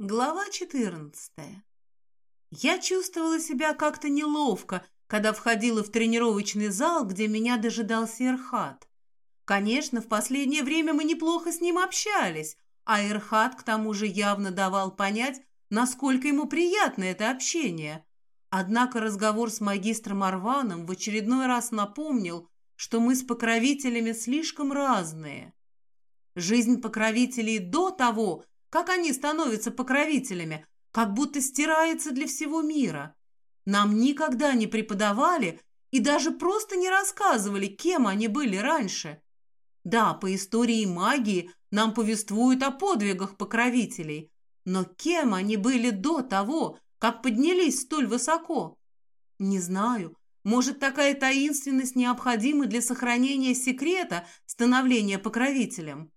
Глава 14. Я чувствовала себя как-то неловко, когда входила в тренировочный зал, где меня дожидался Эрхат. Конечно, в последнее время мы неплохо с ним общались, а Эрхат к тому же явно давал понять, насколько ему приятно это общение. Однако разговор с магистром Арваном в очередной раз напомнил, что мы с покровителями слишком разные. Жизнь покровителей до того, как они становятся покровителями, как будто стирается для всего мира. Нам никогда не преподавали и даже просто не рассказывали, кем они были раньше. Да, по истории магии нам повествуют о подвигах покровителей, но кем они были до того, как поднялись столь высоко? Не знаю. Может, такая таинственность необходима для сохранения секрета становления покровителем?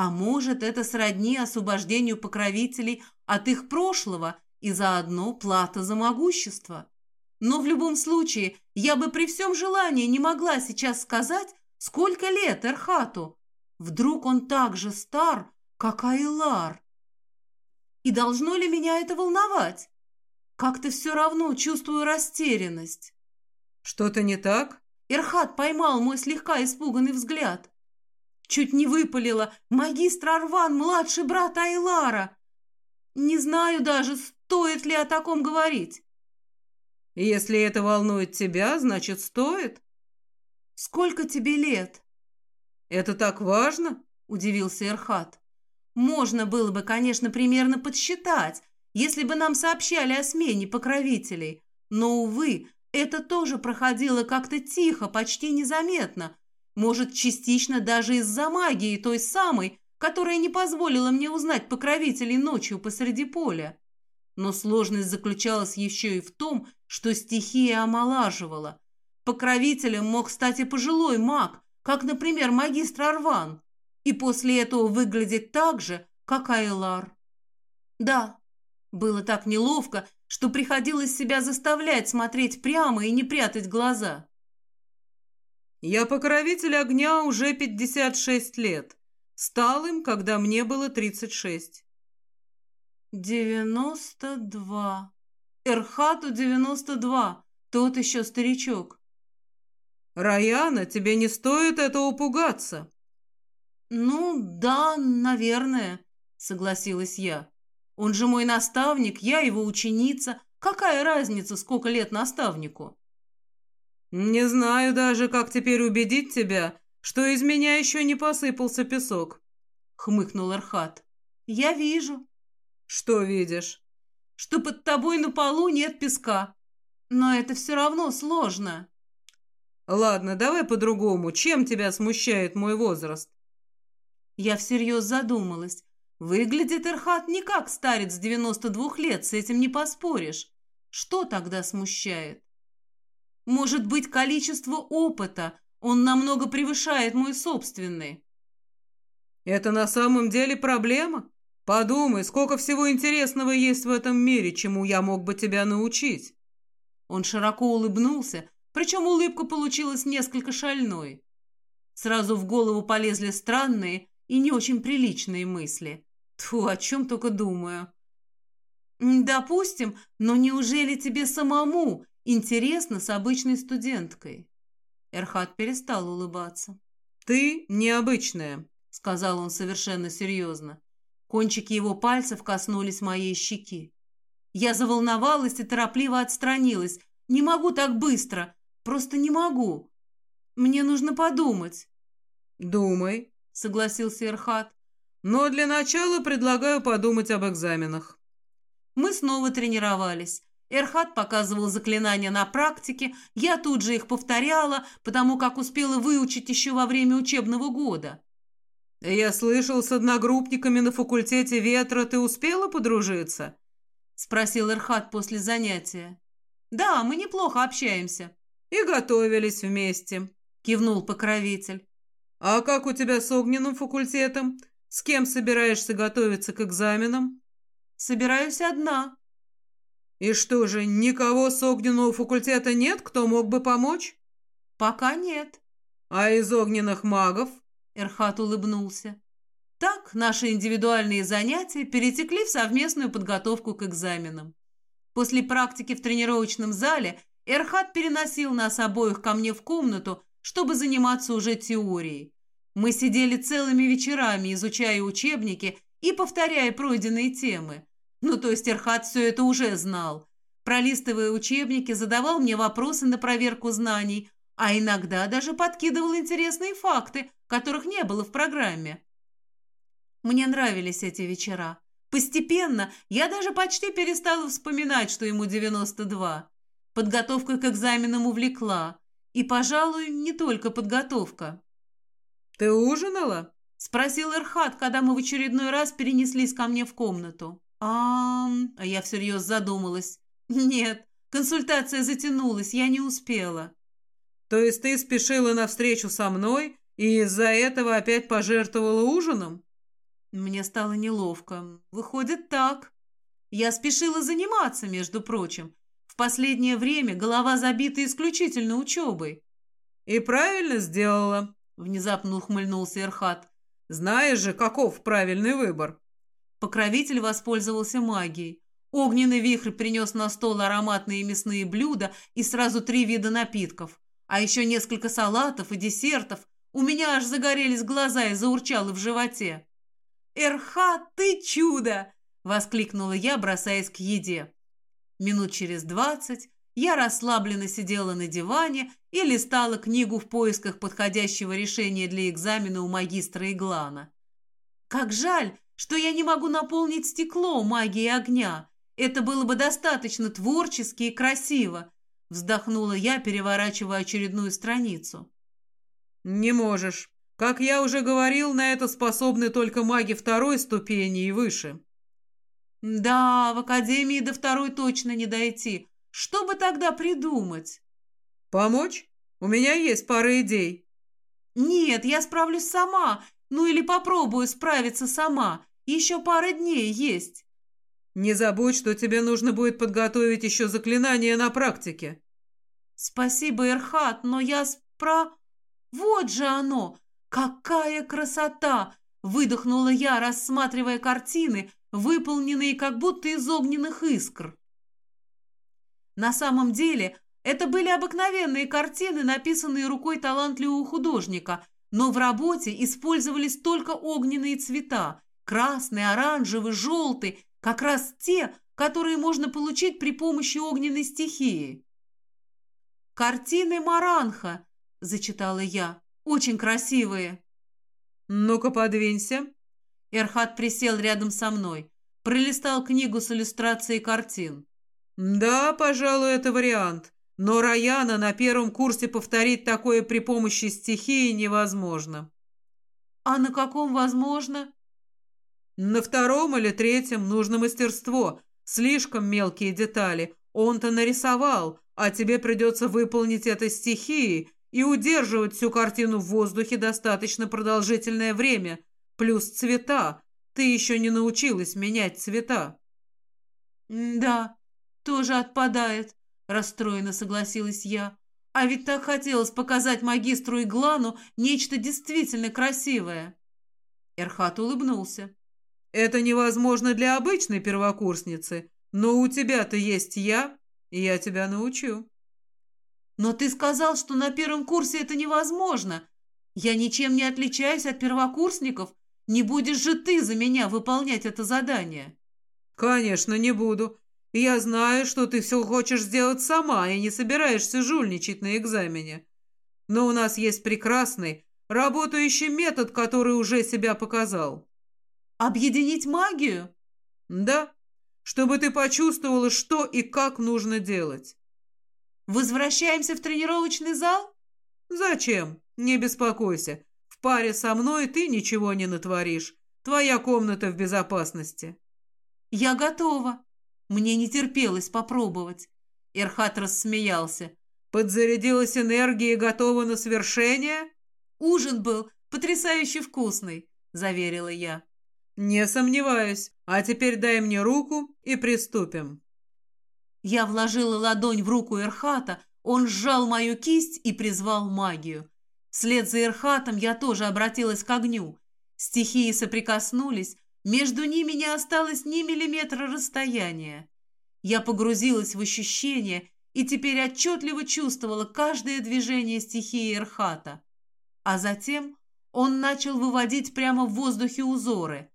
А может, это сродни освобождению покровителей от их прошлого и заодно плата за могущество. Но в любом случае, я бы при всем желании не могла сейчас сказать, сколько лет Эрхату. Вдруг он так же стар, как Айлар. И должно ли меня это волновать? Как-то все равно чувствую растерянность. Что-то не так? Эрхат поймал мой слегка испуганный взгляд. Чуть не выпалила. Магистр Арван, младший брат Айлара. Не знаю даже, стоит ли о таком говорить. Если это волнует тебя, значит, стоит. Сколько тебе лет? Это так важно? Удивился Эрхат. Можно было бы, конечно, примерно подсчитать, если бы нам сообщали о смене покровителей. Но, увы, это тоже проходило как-то тихо, почти незаметно, может, частично даже из-за магии той самой, которая не позволила мне узнать покровителей ночью посреди поля. Но сложность заключалась еще и в том, что стихия омолаживала. Покровителем мог стать и пожилой маг, как, например, магистр Арван, и после этого выглядеть так же, как Айлар. Да, было так неловко, что приходилось себя заставлять смотреть прямо и не прятать глаза. Я покровитель огня уже 56 лет. Стал им, когда мне было 36. «Девяносто два. Эрхату девяносто два. Тот еще старичок». «Раяна, тебе не стоит этого пугаться». «Ну, да, наверное», — согласилась я. «Он же мой наставник, я его ученица. Какая разница, сколько лет наставнику?» «Не знаю даже, как теперь убедить тебя, что из меня еще не посыпался песок», — хмыкнул Архат. «Я вижу». «Что видишь?» «Что под тобой на полу нет песка. Но это все равно сложно». «Ладно, давай по-другому. Чем тебя смущает мой возраст?» Я всерьез задумалась. Выглядит Эрхат не как старец 92 лет, с этим не поспоришь. Что тогда смущает? Может быть, количество опыта, он намного превышает мой собственный. Это на самом деле проблема? Подумай, сколько всего интересного есть в этом мире, чему я мог бы тебя научить. Он широко улыбнулся, причем улыбка получилась несколько шальной. Сразу в голову полезли странные и не очень приличные мысли. Тьфу, о чем только думаю. Допустим, но неужели тебе самому Интересно с обычной студенткой. Эрхат перестал улыбаться. «Ты необычная», — сказал он совершенно серьезно. Кончики его пальцев коснулись моей щеки. Я заволновалась и торопливо отстранилась. «Не могу так быстро. Просто не могу. Мне нужно подумать». «Думай», — согласился Эрхат. «Но для начала предлагаю подумать об экзаменах». Мы снова тренировались. Эрхат показывал заклинания на практике, я тут же их повторяла, потому как успела выучить еще во время учебного года. «Я слышал, с одногруппниками на факультете ветра ты успела подружиться?» — спросил Эрхат после занятия. «Да, мы неплохо общаемся». «И готовились вместе», — кивнул покровитель. «А как у тебя с огненным факультетом? С кем собираешься готовиться к экзаменам?» «Собираюсь одна», «И что же, никого с огненного факультета нет, кто мог бы помочь?» «Пока нет». «А из огненных магов?» Эрхат улыбнулся. Так наши индивидуальные занятия перетекли в совместную подготовку к экзаменам. После практики в тренировочном зале Эрхат переносил нас обоих ко мне в комнату, чтобы заниматься уже теорией. Мы сидели целыми вечерами, изучая учебники и повторяя пройденные темы. Ну, то есть Эрхат все это уже знал. Пролистывая учебники, задавал мне вопросы на проверку знаний, а иногда даже подкидывал интересные факты, которых не было в программе. Мне нравились эти вечера. Постепенно я даже почти перестала вспоминать, что ему 92. Подготовка к экзаменам увлекла. И, пожалуй, не только подготовка. «Ты ужинала?» – спросил Эрхат, когда мы в очередной раз перенеслись ко мне в комнату. А, а я всерьез задумалась. «Нет, консультация затянулась, я не успела». «То есть ты спешила навстречу со мной и из-за этого опять пожертвовала ужином?» Мне стало неловко. Выходит, так. Я спешила заниматься, между прочим. В последнее время голова забита исключительно учебой. «И правильно сделала», — внезапно ухмыльнулся Эрхат. «Знаешь же, каков правильный выбор». Покровитель воспользовался магией. Огненный вихрь принес на стол ароматные мясные блюда и сразу три вида напитков. А еще несколько салатов и десертов. У меня аж загорелись глаза и заурчало в животе. «Эрха, ты чудо!» — воскликнула я, бросаясь к еде. Минут через двадцать я расслабленно сидела на диване и листала книгу в поисках подходящего решения для экзамена у магистра Иглана. Как жаль, что я не могу наполнить стекло магией огня. Это было бы достаточно творчески и красиво, вздохнула я, переворачивая очередную страницу. «Не можешь», как я уже говорил, на это способны только маги второй ступени и выше. Да, в академии до второй точно не дойти. Что бы тогда придумать? Помочь? У меня есть пара идей. Нет, я справлюсь сама. Ну или попробую справиться сама. Еще пара дней есть. Не забудь, что тебе нужно будет подготовить еще заклинание на практике. Спасибо, Эрхат, но я спра... Вот же оно! «Какая красота!» – выдохнула я, рассматривая картины, выполненные как будто из огненных искр. На самом деле, это были обыкновенные картины, написанные рукой талантливого художника, но в работе использовались только огненные цвета – красный, оранжевый, желтый, как раз те, которые можно получить при помощи огненной стихии. «Картины Маранха», – зачитала я. Очень красивые». «Ну-ка, подвинься». Эрхат присел рядом со мной, пролистал книгу с иллюстрацией картин. «Да, пожалуй, это вариант. Но Раяна на первом курсе повторить такое при помощи стихии невозможно». «А на каком возможно?» «На втором или третьем нужно мастерство. Слишком мелкие детали. Он-то нарисовал, а тебе придется выполнить это стихией, и удерживать всю картину в воздухе достаточно продолжительное время, плюс цвета. Ты еще не научилась менять цвета. «Да, тоже отпадает», – расстроенно согласилась я. «А ведь так хотелось показать магистру Иглану нечто действительно красивое». Эрхат улыбнулся. «Это невозможно для обычной первокурсницы, но у тебя-то есть я, и я тебя научу». «Но ты сказал, что на первом курсе это невозможно. Я ничем не отличаюсь от первокурсников. Не будешь же ты за меня выполнять это задание?» «Конечно, не буду. Я знаю, что ты все хочешь сделать сама и не собираешься жульничать на экзамене. Но у нас есть прекрасный, работающий метод, который уже себя показал». «Объединить магию?» «Да, чтобы ты почувствовала, что и как нужно делать». Возвращаемся в тренировочный зал? Зачем? Не беспокойся. В паре со мной ты ничего не натворишь. Твоя комната в безопасности. Я готова. Мне не терпелось попробовать. Эрхат рассмеялся. Подзарядилась энергией и готова на свершение? Ужин был потрясающе вкусный, заверила я. Не сомневаюсь. А теперь дай мне руку и приступим. Я вложила ладонь в руку Эрхата, он сжал мою кисть и призвал магию. Вслед за Эрхатом я тоже обратилась к огню. Стихии соприкоснулись, между ними не осталось ни миллиметра расстояния. Я погрузилась в ощущение и теперь отчетливо чувствовала каждое движение стихии Эрхата. А затем он начал выводить прямо в воздухе узоры.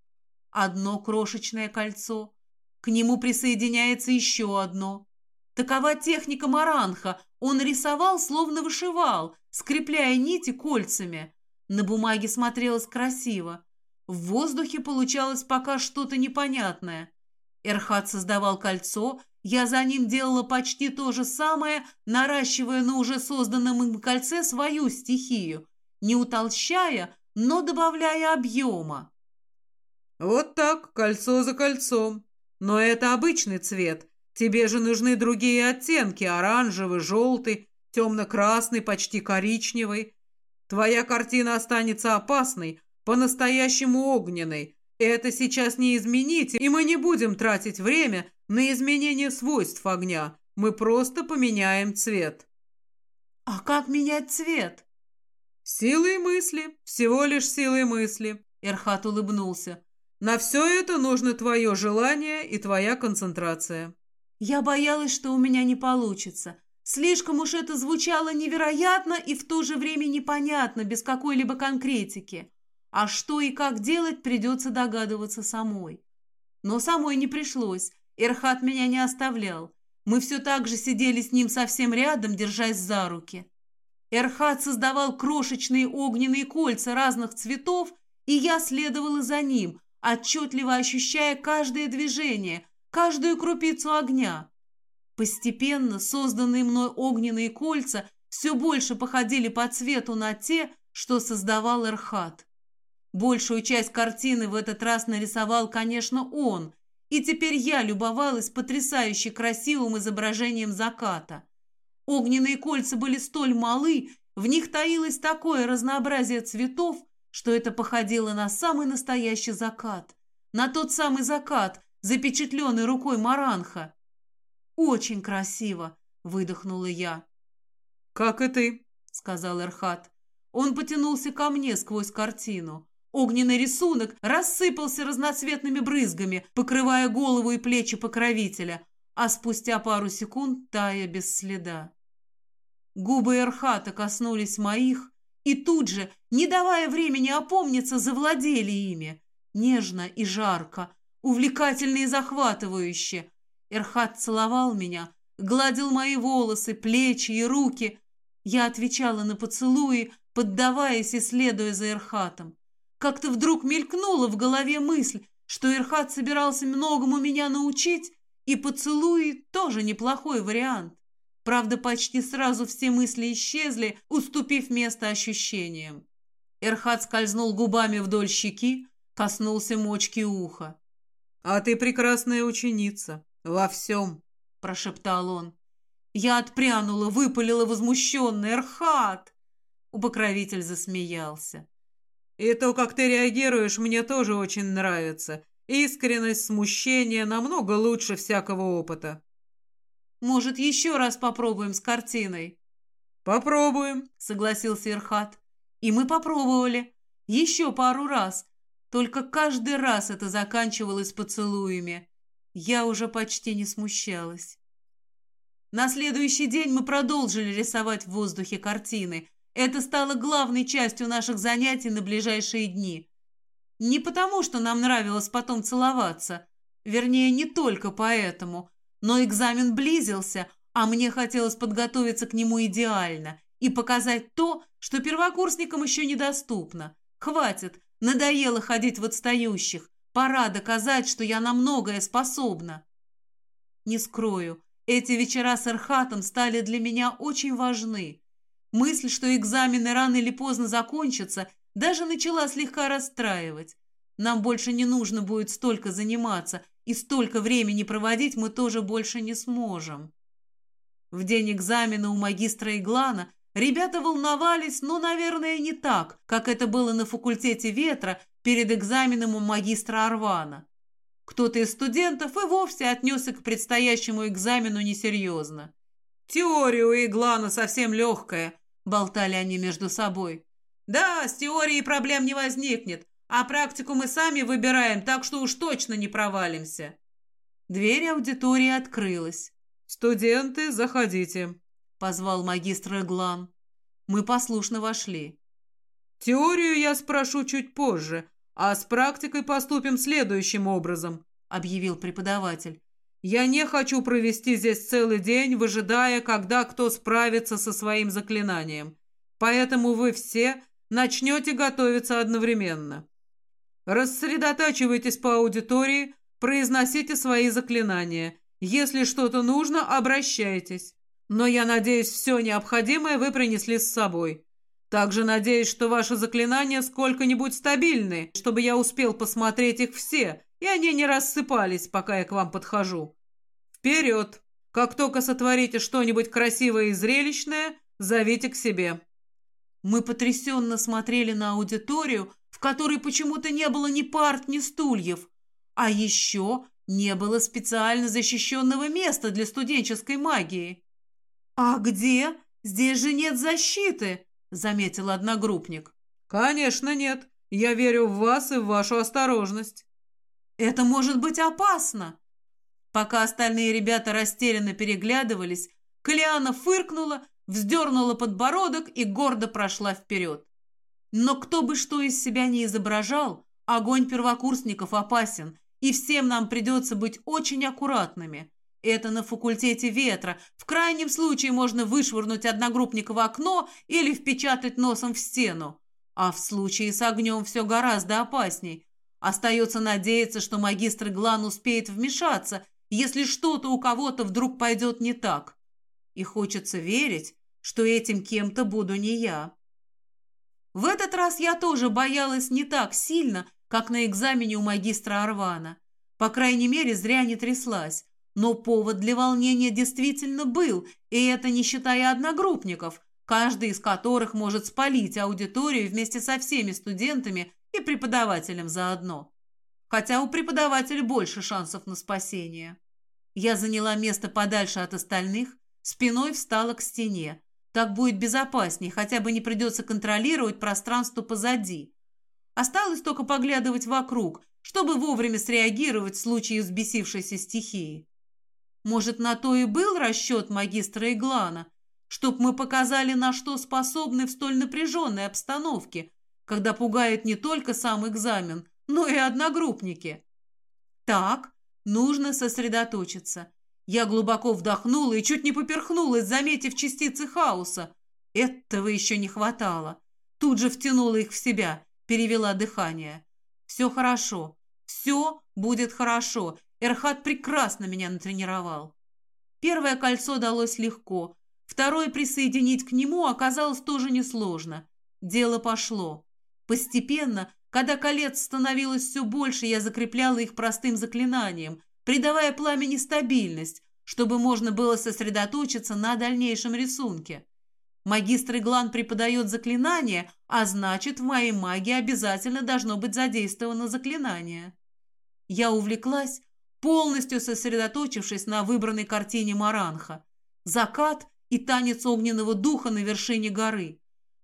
Одно крошечное кольцо, к нему присоединяется еще одно. Такова техника Маранха. Он рисовал, словно вышивал, скрепляя нити кольцами. На бумаге смотрелось красиво. В воздухе получалось пока что-то непонятное. Эрхат создавал кольцо, я за ним делала почти то же самое, наращивая на уже созданном им кольце свою стихию, не утолщая, но добавляя объема. «Вот так, кольцо за кольцом. Но это обычный цвет. Тебе же нужны другие оттенки – оранжевый, желтый, темно-красный, почти коричневый. Твоя картина останется опасной, по-настоящему огненной. Это сейчас не изменить, и мы не будем тратить время на изменение свойств огня. Мы просто поменяем цвет». «А как менять цвет?» «Силой мысли, всего лишь силой мысли», — Эрхат улыбнулся. «На все это нужно твое желание и твоя концентрация». Я боялась, что у меня не получится. Слишком уж это звучало невероятно и в то же время непонятно, без какой-либо конкретики. А что и как делать, придется догадываться самой. Но самой не пришлось. Эрхат меня не оставлял. Мы все так же сидели с ним совсем рядом, держась за руки. Эрхат создавал крошечные огненные кольца разных цветов, и я следовала за ним, отчетливо ощущая каждое движение, каждую крупицу огня. Постепенно созданные мной огненные кольца все больше походили по цвету на те, что создавал Эрхат. Большую часть картины в этот раз нарисовал, конечно, он, и теперь я любовалась потрясающе красивым изображением заката. Огненные кольца были столь малы, в них таилось такое разнообразие цветов, что это походило на самый настоящий закат. На тот самый закат, запечатленный рукой Маранха. «Очень красиво!» — выдохнула я. «Как и ты», — сказал Эрхат. Он потянулся ко мне сквозь картину. Огненный рисунок рассыпался разноцветными брызгами, покрывая голову и плечи покровителя, а спустя пару секунд тая без следа. Губы Эрхата коснулись моих, и тут же, не давая времени опомниться, завладели ими. Нежно и жарко, увлекательно и захватывающе. Эрхат целовал меня, гладил мои волосы, плечи и руки. Я отвечала на поцелуи, поддаваясь и следуя за Эрхатом. Как-то вдруг мелькнула в голове мысль, что Ирхат собирался многому меня научить, и поцелуи тоже неплохой вариант. Правда, почти сразу все мысли исчезли, уступив место ощущениям. Эрхат скользнул губами вдоль щеки, коснулся мочки уха. «А ты прекрасная ученица. Во всем», – прошептал он. Я отпрянула, выпалила возмущенно. «Эрхат!» Упокровитель засмеялся. И то, как ты реагируешь, мне тоже очень нравится. Искренность, смущение намного лучше всякого опыта. Может, еще раз попробуем с картиной? Попробуем, согласился Ирхат. И мы попробовали. Еще пару раз. Только каждый раз это заканчивалось поцелуями. Я уже почти не смущалась. На следующий день мы продолжили рисовать в воздухе картины, это стало главной частью наших занятий на ближайшие дни. Не потому, что нам нравилось потом целоваться, вернее, не только поэтому, но экзамен близился, а мне хотелось подготовиться к нему идеально и показать то, что первокурсникам еще недоступно. Хватит, надоело ходить в отстающих, пора доказать, что я на многое способна. Не скрою, эти вечера с Эрхатом стали для меня очень важны. Мысль, что экзамены рано или поздно закончатся, даже начала слегка расстраивать. Нам больше не нужно будет столько заниматься, и столько времени проводить мы тоже больше не сможем. В день экзамена у магистра Иглана ребята волновались, но, наверное, не так, как это было на факультете ветра перед экзаменом у магистра Арвана. Кто-то из студентов и вовсе отнесся к предстоящему экзамену несерьезно. Теория у Иглана совсем легкая, болтали они между собой. Да, с теорией проблем не возникнет. А практику мы сами выбираем, так что уж точно не провалимся. Дверь аудитории открылась. «Студенты, заходите», — позвал магистр Эглан. Мы послушно вошли. «Теорию я спрошу чуть позже, а с практикой поступим следующим образом», — объявил преподаватель. «Я не хочу провести здесь целый день, выжидая, когда кто справится со своим заклинанием. Поэтому вы все начнете готовиться одновременно. Рассредотачивайтесь по аудитории, произносите свои заклинания. Если что-то нужно, обращайтесь. Но я надеюсь, все необходимое вы принесли с собой. Также надеюсь, что ваши заклинания сколько-нибудь стабильны, чтобы я успел посмотреть их все, и они не рассыпались, пока я к вам подхожу. Вперед! Как только сотворите что-нибудь красивое и зрелищное, зовите к себе. Мы потрясенно смотрели на аудиторию, в которой почему-то не было ни парт, ни стульев. А еще не было специально защищенного места для студенческой магии. «А где? Здесь же нет защиты!» — заметил одногруппник. «Конечно нет. Я верю в вас и в вашу осторожность». «Это может быть опасно!» Пока остальные ребята растерянно переглядывались, Калиана фыркнула вздернула подбородок и гордо прошла вперед. Но кто бы что из себя не изображал, огонь первокурсников опасен, и всем нам придется быть очень аккуратными. Это на факультете ветра. В крайнем случае можно вышвырнуть одногруппника в окно или впечатать носом в стену. А в случае с огнем все гораздо опасней. Остается надеяться, что магистр Глан успеет вмешаться, если что-то у кого-то вдруг пойдет не так. И хочется верить, что этим кем-то буду не я. В этот раз я тоже боялась не так сильно, как на экзамене у магистра Арвана. По крайней мере, зря не тряслась. Но повод для волнения действительно был, и это не считая одногруппников, каждый из которых может спалить аудиторию вместе со всеми студентами и преподавателем заодно. Хотя у преподавателя больше шансов на спасение. Я заняла место подальше от остальных Спиной встала к стене. Так будет безопаснее, хотя бы не придется контролировать пространство позади. Осталось только поглядывать вокруг, чтобы вовремя среагировать в случае взбесившейся стихии. Может, на то и был расчет магистра Иглана, чтоб мы показали, на что способны в столь напряженной обстановке, когда пугает не только сам экзамен, но и одногруппники. Так, нужно сосредоточиться. Я глубоко вдохнула и чуть не поперхнулась, заметив частицы хаоса. Этого еще не хватало. Тут же втянула их в себя, перевела дыхание. Все хорошо. Все будет хорошо. Эрхат прекрасно меня натренировал. Первое кольцо далось легко. Второе присоединить к нему оказалось тоже несложно. Дело пошло. Постепенно, когда колец становилось все больше, я закрепляла их простым заклинанием, придавая пламени стабильность, чтобы можно было сосредоточиться на дальнейшем рисунке. Магистр Иглан преподает заклинание, а значит, в моей магии обязательно должно быть задействовано заклинание. Я увлеклась, полностью сосредоточившись на выбранной картине Маранха. Закат и танец огненного духа на вершине горы.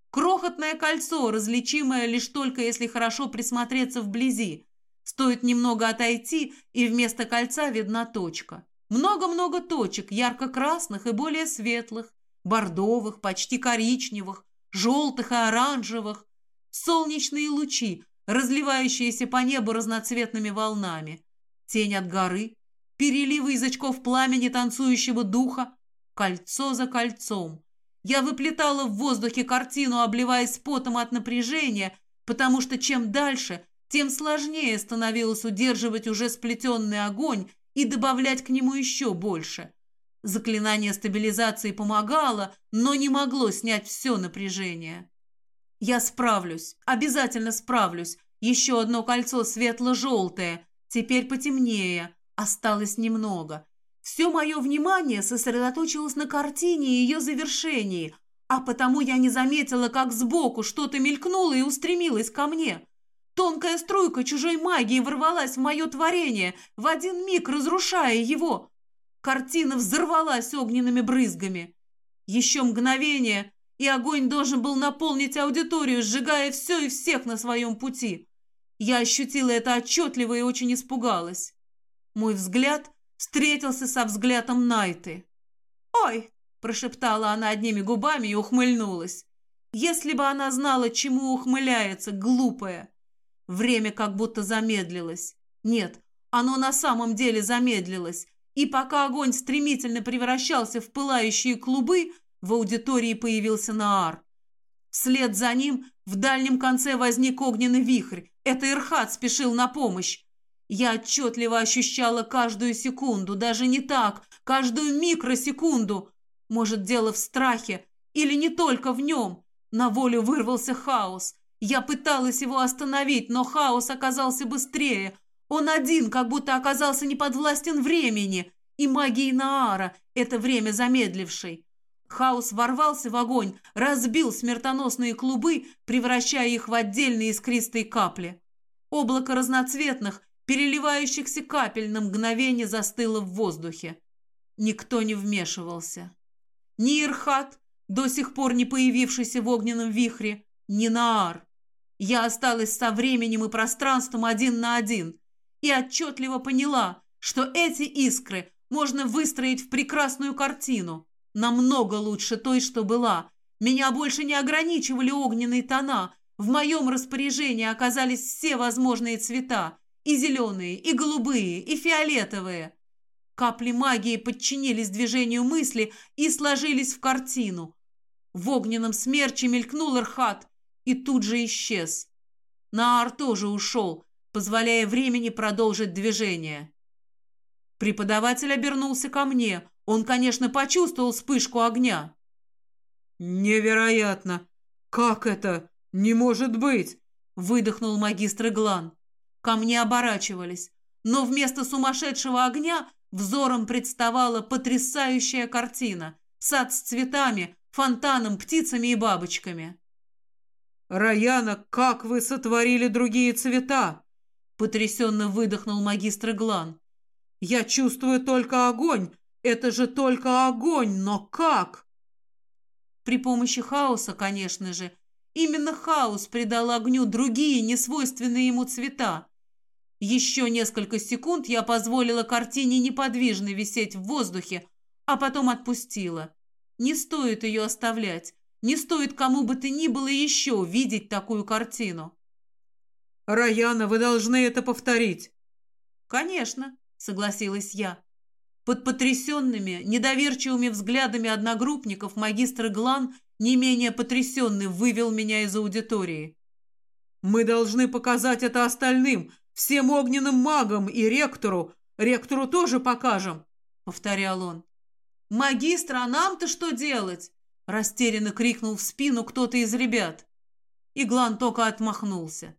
Крохотное кольцо, различимое лишь только если хорошо присмотреться вблизи, Стоит немного отойти, и вместо кольца видна точка. Много-много точек, ярко-красных и более светлых, бордовых, почти коричневых, желтых и оранжевых. Солнечные лучи, разливающиеся по небу разноцветными волнами. Тень от горы, переливы язычков пламени танцующего духа, кольцо за кольцом. Я выплетала в воздухе картину, обливаясь потом от напряжения, потому что чем дальше, тем сложнее становилось удерживать уже сплетенный огонь и добавлять к нему еще больше. Заклинание стабилизации помогало, но не могло снять все напряжение. «Я справлюсь, обязательно справлюсь. Еще одно кольцо светло-желтое, теперь потемнее, осталось немного. Все мое внимание сосредоточилось на картине и ее завершении, а потому я не заметила, как сбоку что-то мелькнуло и устремилось ко мне». Тонкая струйка чужой магии ворвалась в мое творение, в один миг разрушая его. Картина взорвалась огненными брызгами. Еще мгновение, и огонь должен был наполнить аудиторию, сжигая все и всех на своем пути. Я ощутила это отчетливо и очень испугалась. Мой взгляд встретился со взглядом Найты. «Ой!» – прошептала она одними губами и ухмыльнулась. Если бы она знала, чему ухмыляется, глупая. Время как будто замедлилось. Нет, оно на самом деле замедлилось. И пока огонь стремительно превращался в пылающие клубы, в аудитории появился Наар. Вслед за ним в дальнем конце возник огненный вихрь. Это Ирхат спешил на помощь. Я отчетливо ощущала каждую секунду, даже не так, каждую микросекунду. Может, дело в страхе, или не только в нем. На волю вырвался хаос. Я пыталась его остановить, но хаос оказался быстрее. Он один, как будто оказался неподвластен времени, и магии Наара, это время замедлившей. Хаос ворвался в огонь, разбил смертоносные клубы, превращая их в отдельные искристые капли. Облако разноцветных, переливающихся капель на мгновение застыло в воздухе. Никто не вмешивался. Ни Ирхат, до сих пор не появившийся в огненном вихре, ни Наар. Я осталась со временем и пространством один на один и отчетливо поняла, что эти искры можно выстроить в прекрасную картину, намного лучше той, что была. Меня больше не ограничивали огненные тона, в моем распоряжении оказались все возможные цвета, и зеленые, и голубые, и фиолетовые. Капли магии подчинились движению мысли и сложились в картину. В огненном смерче мелькнул Архат и тут же исчез. Наар тоже ушел, позволяя времени продолжить движение. Преподаватель обернулся ко мне. Он, конечно, почувствовал вспышку огня. «Невероятно! Как это? Не может быть!» Выдохнул магистр Иглан. Ко мне оборачивались. Но вместо сумасшедшего огня взором представала потрясающая картина. Сад с цветами, фонтаном, птицами и бабочками. «Раяна, как вы сотворили другие цвета?» Потрясенно выдохнул магистр Глан. «Я чувствую только огонь. Это же только огонь, но как?» При помощи хаоса, конечно же. Именно хаос придал огню другие, несвойственные ему цвета. Еще несколько секунд я позволила картине неподвижно висеть в воздухе, а потом отпустила. Не стоит ее оставлять. Не стоит кому бы то ни было еще видеть такую картину. «Раяна, вы должны это повторить». «Конечно», — согласилась я. Под потрясенными, недоверчивыми взглядами одногруппников магистр Глан, не менее потрясенный, вывел меня из аудитории. «Мы должны показать это остальным, всем огненным магам и ректору. Ректору тоже покажем», — повторял он. «Магистр, а нам-то что делать?» — растерянно крикнул в спину кто-то из ребят. Иглан только отмахнулся.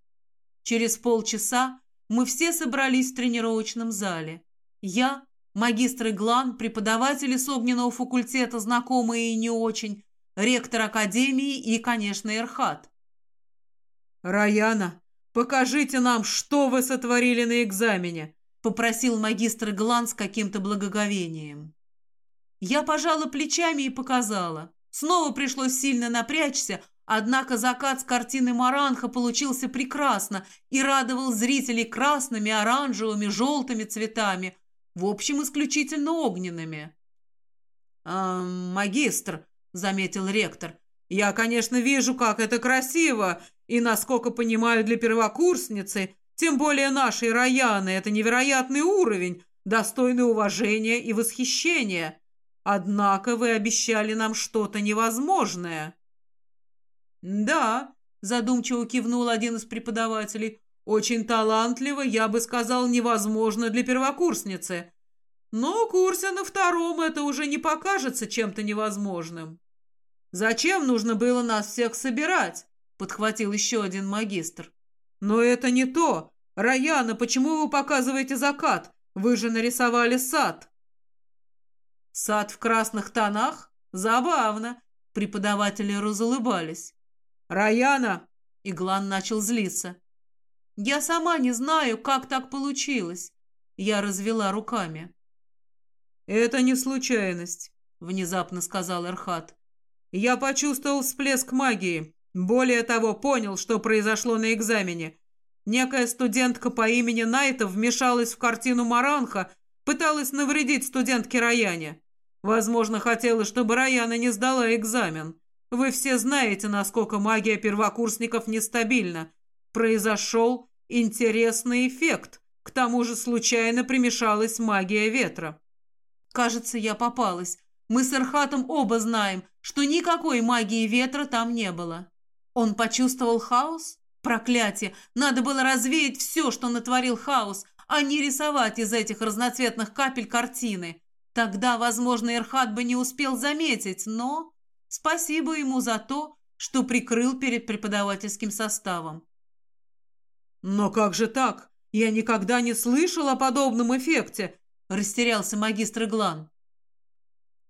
Через полчаса мы все собрались в тренировочном зале. Я, магистр Иглан, преподаватели с огненного факультета, знакомые и не очень, ректор академии и, конечно, Эрхат. «Раяна, покажите нам, что вы сотворили на экзамене», — попросил магистр Иглан с каким-то благоговением. Я пожала плечами и показала. Снова пришлось сильно напрячься, однако закат с картины Маранха получился прекрасно и радовал зрителей красными, оранжевыми, желтыми цветами, в общем, исключительно огненными. «Э, «Магистр», — заметил ректор, — «я, конечно, вижу, как это красиво, и, насколько понимаю, для первокурсницы, тем более нашей Раяны, это невероятный уровень, достойный уважения и восхищения». Однако вы обещали нам что-то невозможное». «Да», — задумчиво кивнул один из преподавателей, «очень талантливо, я бы сказал, невозможно для первокурсницы. Но курсе на втором это уже не покажется чем-то невозможным». «Зачем нужно было нас всех собирать?» — подхватил еще один магистр. «Но это не то. Раяна, почему вы показываете закат? Вы же нарисовали сад». Сад в красных тонах? Забавно. Преподаватели разулыбались. «Раяна!» Иглан начал злиться. «Я сама не знаю, как так получилось». Я развела руками. «Это не случайность», — внезапно сказал Эрхат. «Я почувствовал всплеск магии. Более того, понял, что произошло на экзамене. Некая студентка по имени Найта вмешалась в картину Маранха, пыталась навредить студентке Раяне. Возможно, хотела, чтобы Раяна не сдала экзамен. Вы все знаете, насколько магия первокурсников нестабильна. Произошел интересный эффект. К тому же случайно примешалась магия ветра. Кажется, я попалась. Мы с Эрхатом оба знаем, что никакой магии ветра там не было. Он почувствовал хаос? Проклятие! Надо было развеять все, что натворил хаос, а не рисовать из этих разноцветных капель картины. Тогда, возможно, Эрхат бы не успел заметить, но... Спасибо ему за то, что прикрыл перед преподавательским составом. «Но как же так? Я никогда не слышал о подобном эффекте!» – растерялся магистр Глан.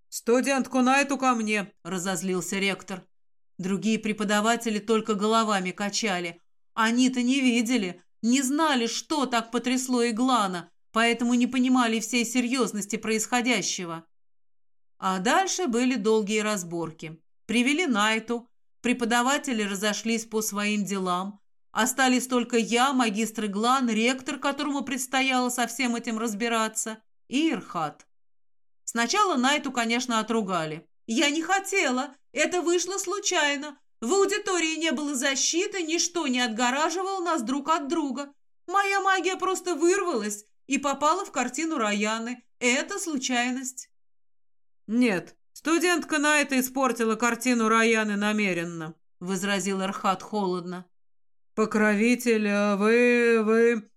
«Студентку Найту ко мне!» – разозлился ректор. Другие преподаватели только головами качали. Они-то не видели, не знали, что так потрясло Иглана, поэтому не понимали всей серьезности происходящего. А дальше были долгие разборки. Привели Найту, преподаватели разошлись по своим делам, остались только я, магистр Иглан, ректор, которому предстояло со всем этим разбираться, и Ирхат. Сначала Найту, конечно, отругали. «Я не хотела, это вышло случайно. В аудитории не было защиты, ничто не отгораживало нас друг от друга. Моя магия просто вырвалась и попала в картину Раяны. Это случайность». «Нет, студентка Найта испортила картину Раяны намеренно», — возразил Архат холодно. «Покровитель, а вы... вы...»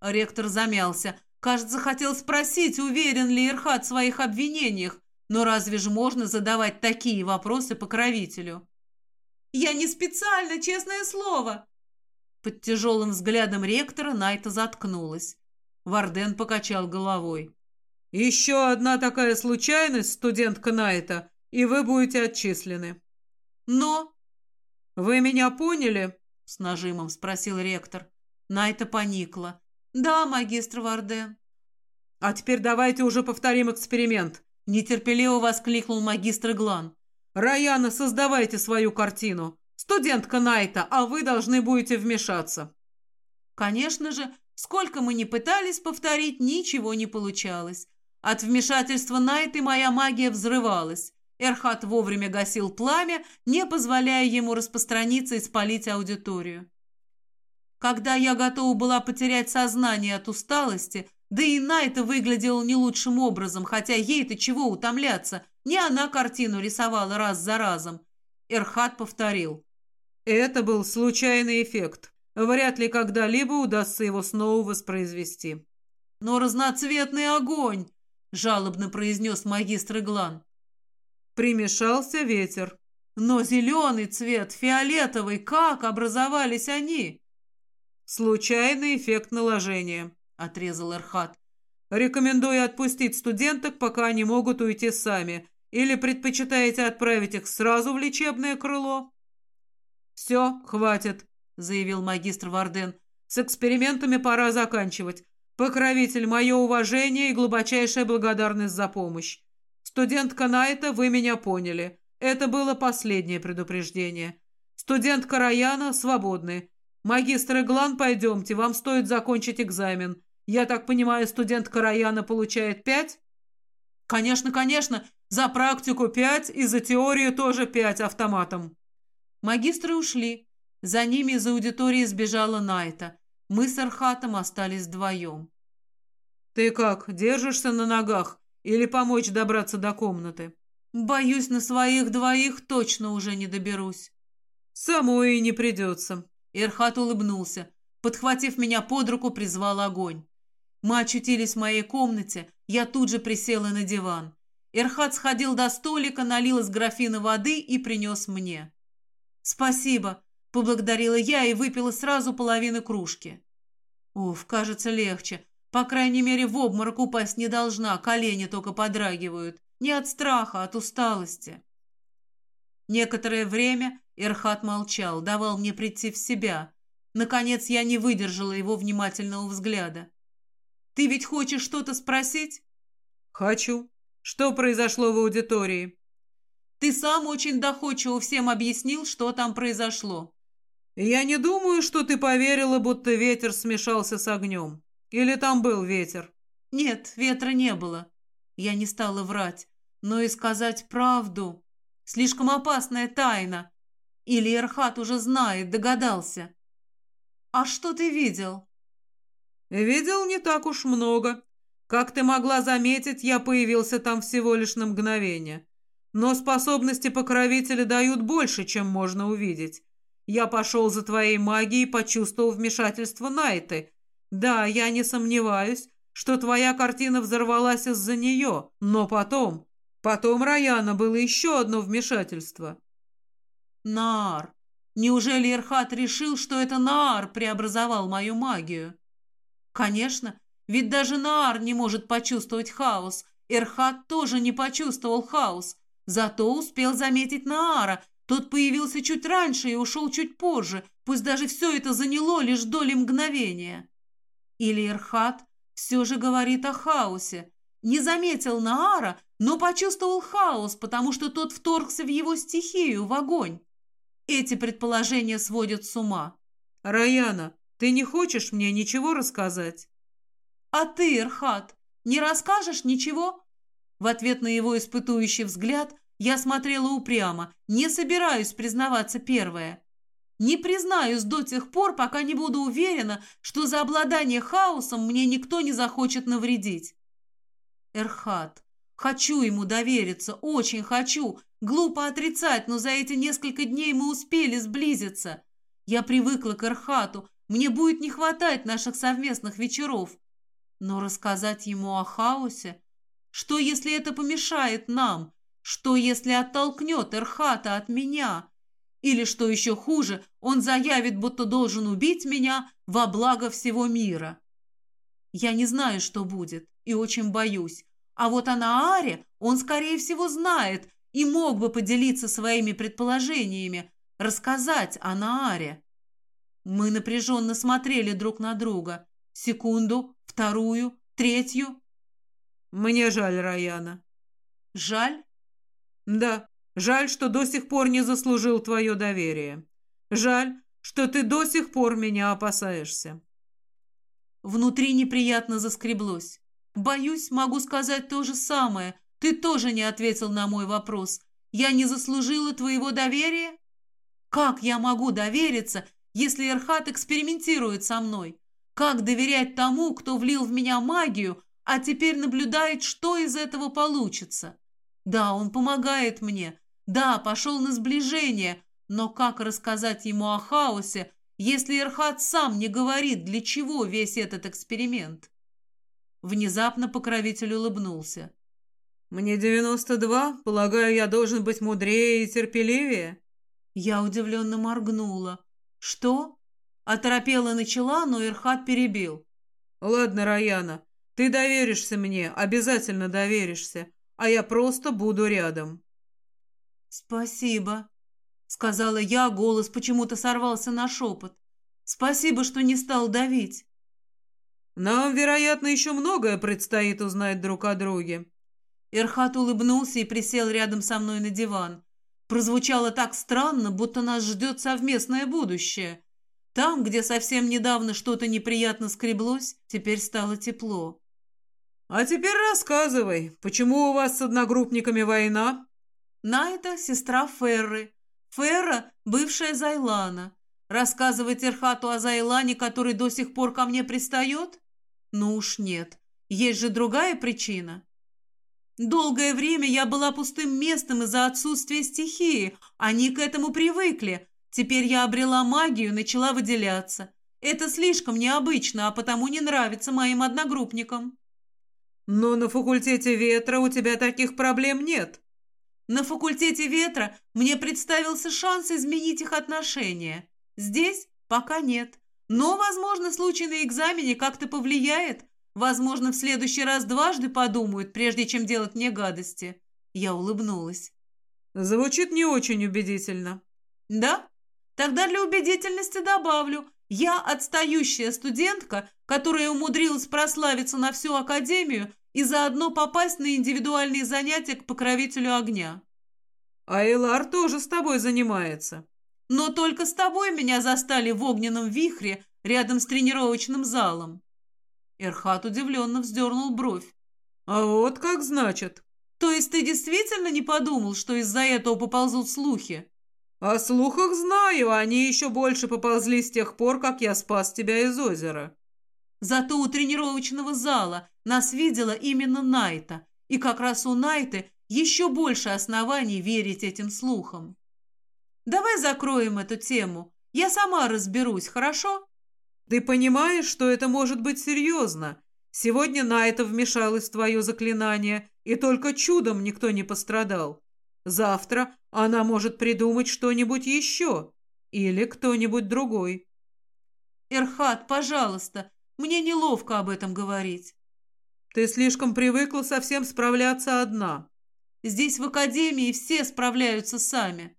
Ректор замялся. Кажется, хотел спросить, уверен ли Ирхат в своих обвинениях, но разве же можно задавать такие вопросы покровителю? «Я не специально, честное слово!» Под тяжелым взглядом ректора Найта заткнулась. Варден покачал головой. «Еще одна такая случайность, студентка Найта, и вы будете отчислены». «Но...» «Вы меня поняли?» — с нажимом спросил ректор. Найта поникла. «Да, магистр Варден». «А теперь давайте уже повторим эксперимент», — нетерпеливо воскликнул магистр Глан. «Раяна, создавайте свою картину. Студентка Найта, а вы должны будете вмешаться». Конечно же, сколько мы ни пытались повторить, ничего не получалось. От вмешательства Найты моя магия взрывалась. Эрхат вовремя гасил пламя, не позволяя ему распространиться и спалить аудиторию. Когда я готова была потерять сознание от усталости, да и Найта выглядела не лучшим образом, хотя ей-то чего утомляться, не она картину рисовала раз за разом. Эрхат повторил. Это был случайный эффект. Вряд ли когда-либо удастся его снова воспроизвести. Но разноцветный огонь, жалобно произнес магистр Иглан. Примешался ветер. Но зеленый цвет, фиолетовый, как образовались они? «Случайный эффект наложения», — отрезал Эрхат. «Рекомендую отпустить студенток, пока они могут уйти сами. Или предпочитаете отправить их сразу в лечебное крыло?» «Все, хватит», — заявил магистр Варден. «С экспериментами пора заканчивать. Покровитель, мое уважение и глубочайшая благодарность за помощь. Студентка Найта, вы меня поняли. Это было последнее предупреждение. Студентка Раяна свободны. «Магистр Иглан, пойдемте, вам стоит закончить экзамен. Я так понимаю, студент Караяна получает пять?» «Конечно, конечно, за практику пять и за теорию тоже пять автоматом». Магистры ушли. За ними из аудитории сбежала Найта. Мы с Архатом остались вдвоем. «Ты как, держишься на ногах? Или помочь добраться до комнаты?» «Боюсь, на своих двоих точно уже не доберусь». «Самой и не придется», Эрхат улыбнулся. Подхватив меня под руку, призвал огонь. Мы очутились в моей комнате, я тут же присела на диван. Эрхат сходил до столика, налил из графина воды и принес мне. «Спасибо», — поблагодарила я и выпила сразу половину кружки. Уф, кажется, легче. По крайней мере, в обморок упасть не должна, колени только подрагивают. Не от страха, а от усталости. Некоторое время Эрхат молчал, давал мне прийти в себя. Наконец я не выдержала его внимательного взгляда. «Ты ведь хочешь что-то спросить?» «Хочу. Что произошло в аудитории?» «Ты сам очень доходчиво всем объяснил, что там произошло». «Я не думаю, что ты поверила, будто ветер смешался с огнем. Или там был ветер?» «Нет, ветра не было». Я не стала врать, но и сказать правду. Слишком опасная тайна. Или Эрхат уже знает, догадался. «А что ты видел?» «Видел не так уж много. Как ты могла заметить, я появился там всего лишь на мгновение. Но способности покровителя дают больше, чем можно увидеть. Я пошел за твоей магией и почувствовал вмешательство Найты. Да, я не сомневаюсь, что твоя картина взорвалась из-за нее, но потом... Потом, Раяна, было еще одно вмешательство. Наар. Неужели Ирхат решил, что это Наар преобразовал мою магию? Конечно, ведь даже Наар не может почувствовать хаос. Эрхат тоже не почувствовал хаос, зато успел заметить Наара, тот появился чуть раньше и ушел чуть позже, пусть даже все это заняло лишь доли мгновения. Или Ирхат все же говорит о хаосе. Не заметил Наара, но почувствовал хаос, потому что тот вторгся в его стихию, в огонь. Эти предположения сводят с ума. «Раяна, ты не хочешь мне ничего рассказать?» «А ты, Ирхат, не расскажешь ничего?» В ответ на его испытующий взгляд я смотрела упрямо, не собираюсь признаваться первое. Не признаюсь до тех пор, пока не буду уверена, что за обладание хаосом мне никто не захочет навредить. Эрхат. Хочу ему довериться, очень хочу. Глупо отрицать, но за эти несколько дней мы успели сблизиться. Я привыкла к Эрхату, мне будет не хватать наших совместных вечеров. Но рассказать ему о хаосе? Что, если это помешает нам? Что, если оттолкнет Эрхата от меня? Или, что еще хуже, он заявит, будто должен убить меня во благо всего мира? Я не знаю, что будет, и очень боюсь. А вот о Нааре он, скорее всего, знает и мог бы поделиться своими предположениями, рассказать о Нааре. Мы напряженно смотрели друг на друга. Секунду, вторую, третью. Мне жаль Раяна. Жаль? Да, жаль, что до сих пор не заслужил твое доверие. Жаль, что ты до сих пор меня опасаешься. Внутри неприятно заскреблось. Боюсь, могу сказать то же самое. Ты тоже не ответил на мой вопрос. Я не заслужила твоего доверия? Как я могу довериться, если Эрхат экспериментирует со мной? Как доверять тому, кто влил в меня магию, а теперь наблюдает, что из этого получится? Да, он помогает мне. Да, пошел на сближение. Но как рассказать ему о хаосе, если Ирхат сам не говорит, для чего весь этот эксперимент? Внезапно покровитель улыбнулся. «Мне девяносто два. Полагаю, я должен быть мудрее и терпеливее?» Я удивленно моргнула. «Что?» Оторопела начала, но Ирхат перебил. «Ладно, Раяна, ты доверишься мне, обязательно доверишься а я просто буду рядом». «Спасибо», — сказала я, голос почему-то сорвался на шепот. «Спасибо, что не стал давить». «Нам, вероятно, еще многое предстоит узнать друг о друге». Эрхат улыбнулся и присел рядом со мной на диван. Прозвучало так странно, будто нас ждет совместное будущее. Там, где совсем недавно что-то неприятно скреблось, теперь стало тепло. «А теперь рассказывай, почему у вас с одногруппниками война?» Найта – сестра Ферры. Ферра – бывшая Зайлана. Рассказывать Эрхату о Зайлане, который до сих пор ко мне пристает? Ну уж нет. Есть же другая причина. Долгое время я была пустым местом из-за отсутствия стихии. Они к этому привыкли. Теперь я обрела магию, начала выделяться. Это слишком необычно, а потому не нравится моим одногруппникам. Но на факультете ветра у тебя таких проблем нет. На факультете ветра мне представился шанс изменить их отношения. Здесь пока нет. Но, возможно, случай на экзамене как-то повлияет. Возможно, в следующий раз дважды подумают, прежде чем делать мне гадости. Я улыбнулась. Звучит не очень убедительно. Да? Тогда для убедительности добавлю. Я отстающая студентка, которая умудрилась прославиться на всю академию и заодно попасть на индивидуальные занятия к покровителю огня. А Элар тоже с тобой занимается. но только с тобой меня застали в огненном вихре рядом с тренировочным залом». Эрхат удивленно вздернул бровь. «А вот как значит?» «То есть ты действительно не подумал, что из-за этого поползут слухи?» «О слухах знаю, они еще больше поползли с тех пор, как я спас тебя из озера». Зато у тренировочного зала нас видела именно Найта, и как раз у Найты еще больше оснований верить этим слухам. Давай закроем эту тему. Я сама разберусь, хорошо? Ты понимаешь, что это может быть серьезно? Сегодня Найта вмешалась в твое заклинание, и только чудом никто не пострадал. Завтра она может придумать что-нибудь еще. Или кто-нибудь другой. Эрхат, пожалуйста, мне неловко об этом говорить. Ты слишком привыкла совсем справляться одна. Здесь в академии все справляются сами.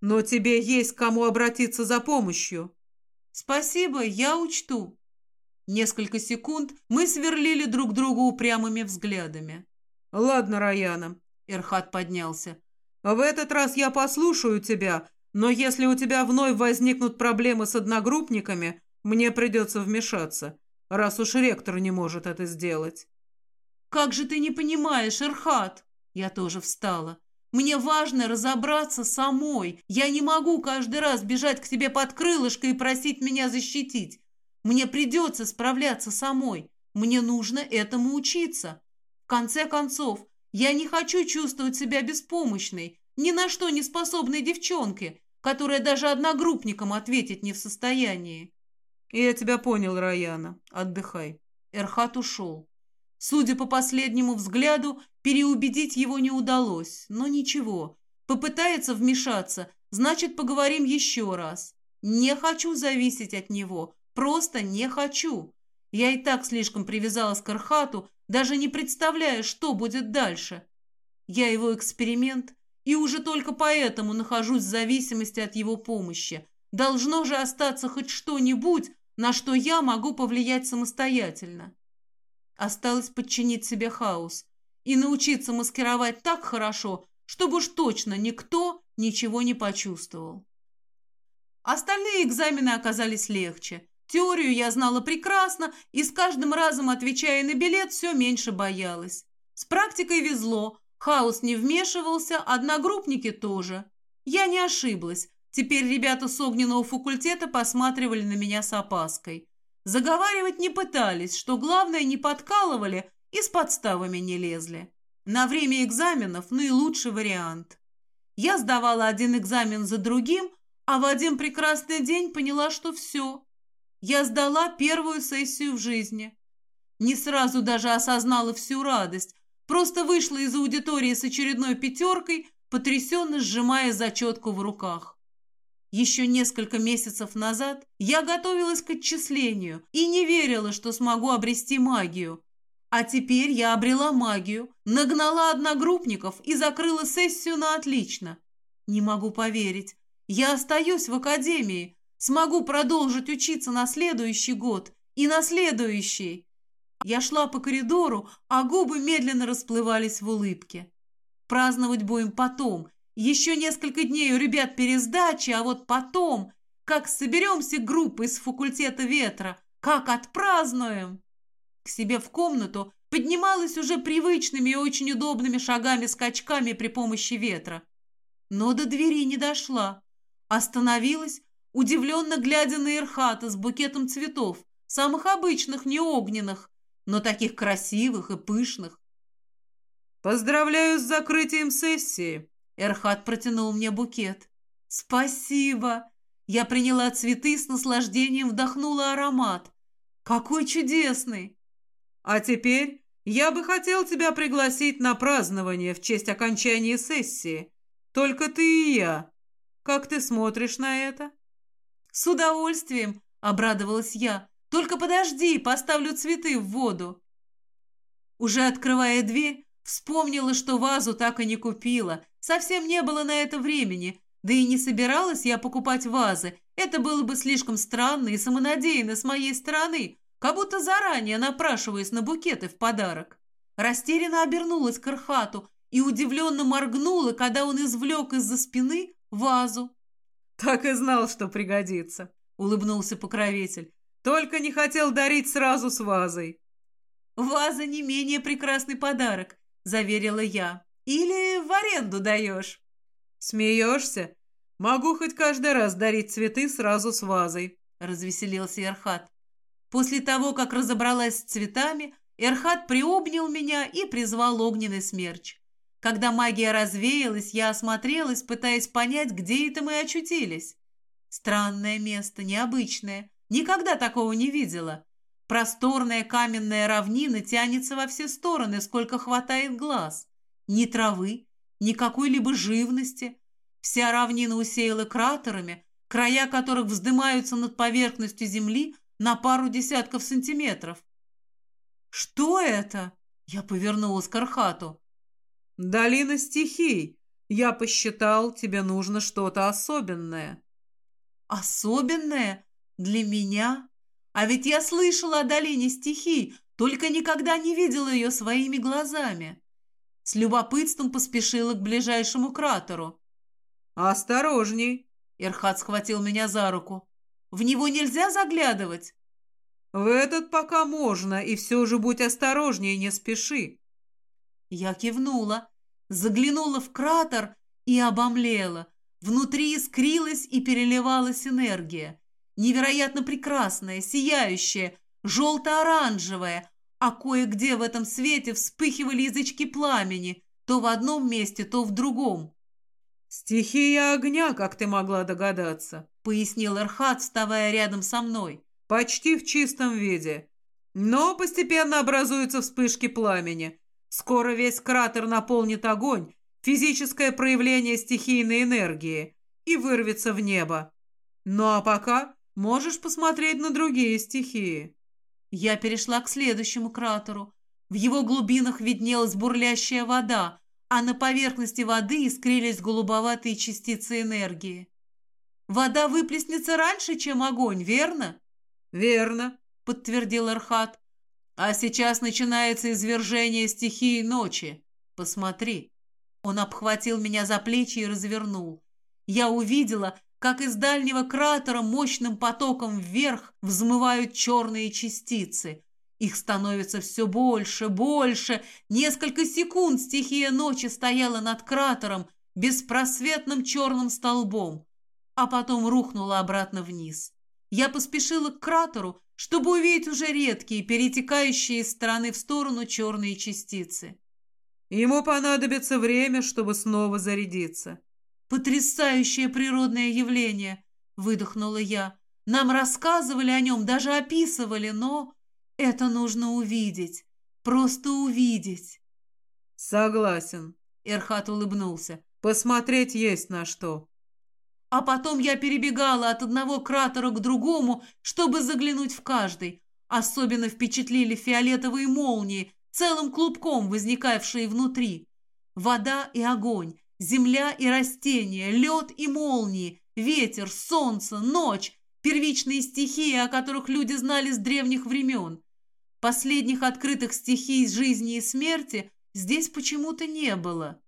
Но тебе есть к кому обратиться за помощью. Спасибо, я учту. Несколько секунд мы сверлили друг друга упрямыми взглядами. Ладно, Раяна. Эрхат поднялся. В этот раз я послушаю тебя, но если у тебя вновь возникнут проблемы с одногруппниками, мне придется вмешаться, раз уж ректор не может это сделать. Как же ты не понимаешь, Эрхат? Я тоже встала. Мне важно разобраться самой. Я не могу каждый раз бежать к тебе под крылышко и просить меня защитить. Мне придется справляться самой. Мне нужно этому учиться. В конце концов, я не хочу чувствовать себя беспомощной, ни на что не способной девчонкой, которая даже одногруппникам ответить не в состоянии. «Я тебя понял, Раяна. Отдыхай». Эрхат ушел. Судя по последнему взгляду, переубедить его не удалось, но ничего. Попытается вмешаться, значит, поговорим еще раз. Не хочу зависеть от него, просто не хочу. Я и так слишком привязалась к Архату, даже не представляя, что будет дальше. Я его эксперимент, и уже только поэтому нахожусь в зависимости от его помощи. Должно же остаться хоть что-нибудь, на что я могу повлиять самостоятельно. Осталось подчинить себе хаос и научиться маскировать так хорошо, чтобы уж точно никто ничего не почувствовал. Остальные экзамены оказались легче. Теорию я знала прекрасно и с каждым разом, отвечая на билет, все меньше боялась. С практикой везло, хаос не вмешивался, одногруппники тоже. Я не ошиблась. Теперь ребята с огненного факультета посматривали на меня с опаской. Заговаривать не пытались, что главное не подкалывали и с подставами не лезли. На время экзаменов наилучший вариант. Я сдавала один экзамен за другим, а в один прекрасный день поняла, что все. Я сдала первую сессию в жизни. Не сразу даже осознала всю радость, просто вышла из аудитории с очередной пятеркой, потрясенно сжимая зачетку в руках. Еще несколько месяцев назад я готовилась к отчислению и не верила, что смогу обрести магию. А теперь я обрела магию, нагнала одногруппников и закрыла сессию на отлично. Не могу поверить. Я остаюсь в академии, смогу продолжить учиться на следующий год и на следующий. Я шла по коридору, а губы медленно расплывались в улыбке. Праздновать будем потом. Еще несколько дней у ребят пересдачи, а вот потом, как соберемся группой с факультета ветра, как отпразднуем. К себе в комнату поднималась уже привычными и очень удобными шагами-скачками при помощи ветра. Но до двери не дошла. Остановилась, удивленно глядя на Ирхата с букетом цветов, самых обычных, не огненных, но таких красивых и пышных. «Поздравляю с закрытием сессии!» Эрхат протянул мне букет. «Спасибо!» Я приняла цветы с наслаждением, вдохнула аромат. «Какой чудесный!» «А теперь я бы хотел тебя пригласить на празднование в честь окончания сессии. Только ты и я. Как ты смотришь на это?» «С удовольствием!» — обрадовалась я. «Только подожди, поставлю цветы в воду!» Уже открывая дверь, вспомнила, что вазу так и не купила. Совсем не было на это времени. Да и не собиралась я покупать вазы. Это было бы слишком странно и самонадеянно с моей стороны, как будто заранее напрашиваясь на букеты в подарок. Растерянно обернулась к Архату и удивленно моргнула, когда он извлек из-за спины вазу. Так и знал, что пригодится, улыбнулся покровитель. Только не хотел дарить сразу с вазой. Ваза не менее прекрасный подарок, заверила я. Или в аренду даешь? Смеешься? Могу хоть каждый раз дарить цветы сразу с вазой, развеселился Эрхат. После того, как разобралась с цветами, Эрхат приобнял меня и призвал огненный смерч. Когда магия развеялась, я осмотрелась, пытаясь понять, где это мы очутились. Странное место, необычное. Никогда такого не видела. Просторная каменная равнина тянется во все стороны, сколько хватает глаз. Ни травы, ни какой-либо живности. Вся равнина усеяла кратерами, края которых вздымаются над поверхностью земли на пару десятков сантиметров. «Что это?» Я повернулась к Архату. «Долина стихий. Я посчитал, тебе нужно что-то особенное». «Особенное? Для меня? А ведь я слышала о долине стихий, только никогда не видела ее своими глазами». С любопытством поспешила к ближайшему кратеру. «Осторожней!» Эрхат схватил меня за руку. «В него нельзя заглядывать?» «В этот пока можно, и все же будь осторожнее, не спеши». Я кивнула, заглянула в кратер и обомлела. Внутри искрилась и переливалась энергия. Невероятно прекрасная, сияющая, желто-оранжевая, а кое-где в этом свете вспыхивали язычки пламени, то в одном месте, то в другом. «Стихия огня, как ты могла догадаться», — пояснил Эрхат, вставая рядом со мной. «Почти в чистом виде. Но постепенно образуются вспышки пламени. Скоро весь кратер наполнит огонь, физическое проявление стихийной энергии, и вырвется в небо. Ну а пока можешь посмотреть на другие стихии». Я перешла к следующему кратеру. В его глубинах виднелась бурлящая вода, а на поверхности воды искрились голубоватые частицы энергии. «Вода выплеснется раньше, чем огонь, верно?» «Верно», — подтвердил Архат. «А сейчас начинается извержение стихии ночи. Посмотри». Он обхватил меня за плечи и развернул. Я увидела, как из дальнего кратера мощным потоком вверх взмывают черные частицы, их становится все больше, больше. Несколько секунд стихия ночи стояла над кратером, беспросветным черным столбом, а потом рухнула обратно вниз. Я поспешила к кратеру, чтобы увидеть уже редкие, перетекающие из стороны в сторону черные частицы. Ему понадобится время, чтобы снова зарядиться. «Потрясающее природное явление!» — выдохнула я. «Нам рассказывали о нем, даже описывали, но...» Это нужно увидеть. Просто увидеть. Согласен. Эрхат улыбнулся. Посмотреть есть на что. А потом я перебегала от одного кратера к другому, чтобы заглянуть в каждый. Особенно впечатлили фиолетовые молнии, целым клубком возникавшие внутри. Вода и огонь, земля и растения, лед и молнии, ветер, солнце, ночь, первичные стихии, о которых люди знали с древних времен. Последних открытых стихий жизни и смерти здесь почему-то не было.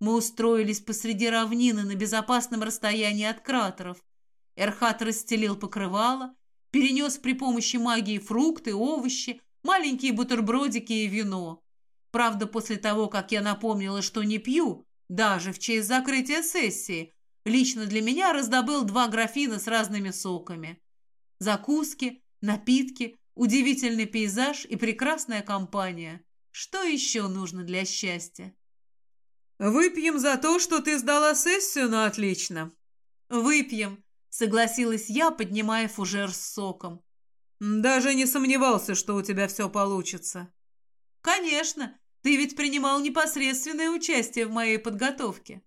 Мы устроились посреди равнины на безопасном расстоянии от кратеров. Эрхат расстелил покрывало, перенес при помощи магии фрукты, овощи, маленькие бутербродики и вино. Правда, после того, как я напомнила, что не пью, даже в честь закрытия сессии, лично для меня раздобыл два графина с разными соками. Закуски, напитки, Удивительный пейзаж и прекрасная компания. Что еще нужно для счастья? «Выпьем за то, что ты сдала сессию на отлично». «Выпьем», — согласилась я, поднимая фужер с соком. «Даже не сомневался, что у тебя все получится». «Конечно, ты ведь принимал непосредственное участие в моей подготовке».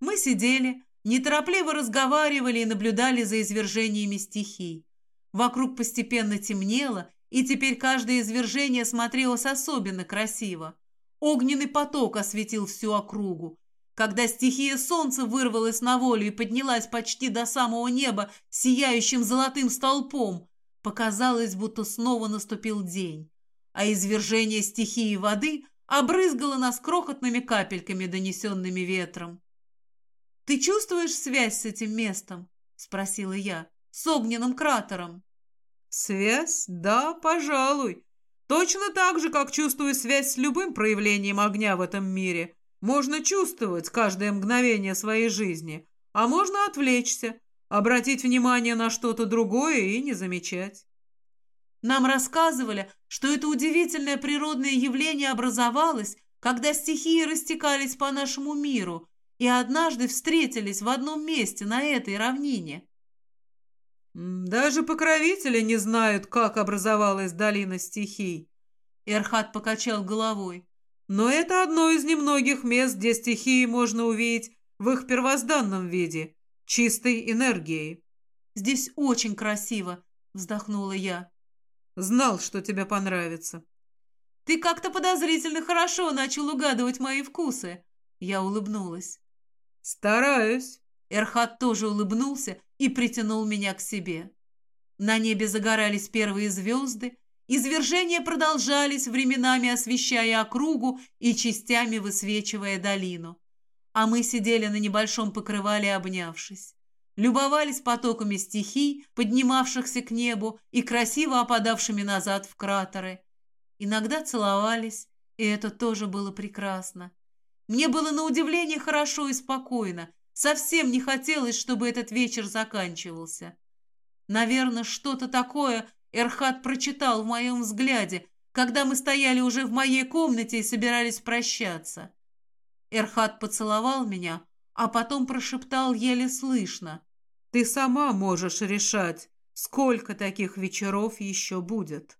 Мы сидели, неторопливо разговаривали и наблюдали за извержениями стихий. Вокруг постепенно темнело, и теперь каждое извержение смотрелось особенно красиво. Огненный поток осветил всю округу. Когда стихия солнца вырвалась на волю и поднялась почти до самого неба сияющим золотым столпом, показалось, будто снова наступил день. А извержение стихии воды обрызгало нас крохотными капельками, донесенными ветром. Ты чувствуешь связь с этим местом? Спросила я. С огненным кратером. Связь? Да, пожалуй. Точно так же, как чувствую связь с любым проявлением огня в этом мире. Можно чувствовать каждое мгновение своей жизни, а можно отвлечься, обратить внимание на что-то другое и не замечать. Нам рассказывали, что это удивительное природное явление образовалось, когда стихии растекались по нашему миру и однажды встретились в одном месте на этой равнине. «Даже покровители не знают, как образовалась долина стихий», — Эрхат покачал головой. «Но это одно из немногих мест, где стихии можно увидеть в их первозданном виде, чистой энергией». «Здесь очень красиво», — вздохнула я. Знал, что тебе понравится. Ты как-то подозрительно хорошо начал угадывать мои вкусы. Я улыбнулась. Стараюсь. Эрхат тоже улыбнулся и притянул меня к себе. На небе загорались первые звезды, извержения продолжались, временами освещая округу и частями высвечивая долину. А мы сидели на небольшом покрывале, обнявшись любовались потоками стихий, поднимавшихся к небу и красиво опадавшими назад в кратеры. Иногда целовались, и это тоже было прекрасно. Мне было на удивление хорошо и спокойно. Совсем не хотелось, чтобы этот вечер заканчивался. Наверное, что-то такое Эрхат прочитал в моем взгляде, когда мы стояли уже в моей комнате и собирались прощаться. Эрхат поцеловал меня, а потом прошептал еле слышно. «Ты сама можешь решать, сколько таких вечеров еще будет».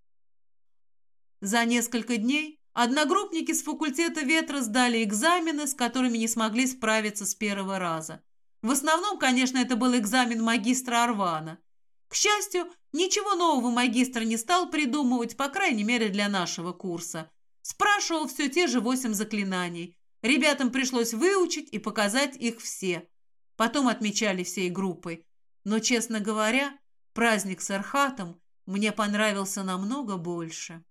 За несколько дней одногруппники с факультета ветра сдали экзамены, с которыми не смогли справиться с первого раза. В основном, конечно, это был экзамен магистра Арвана. К счастью, ничего нового магистр не стал придумывать, по крайней мере, для нашего курса. Спрашивал все те же восемь заклинаний, Ребятам пришлось выучить и показать их все. Потом отмечали всей группой. Но, честно говоря, праздник с Архатом мне понравился намного больше.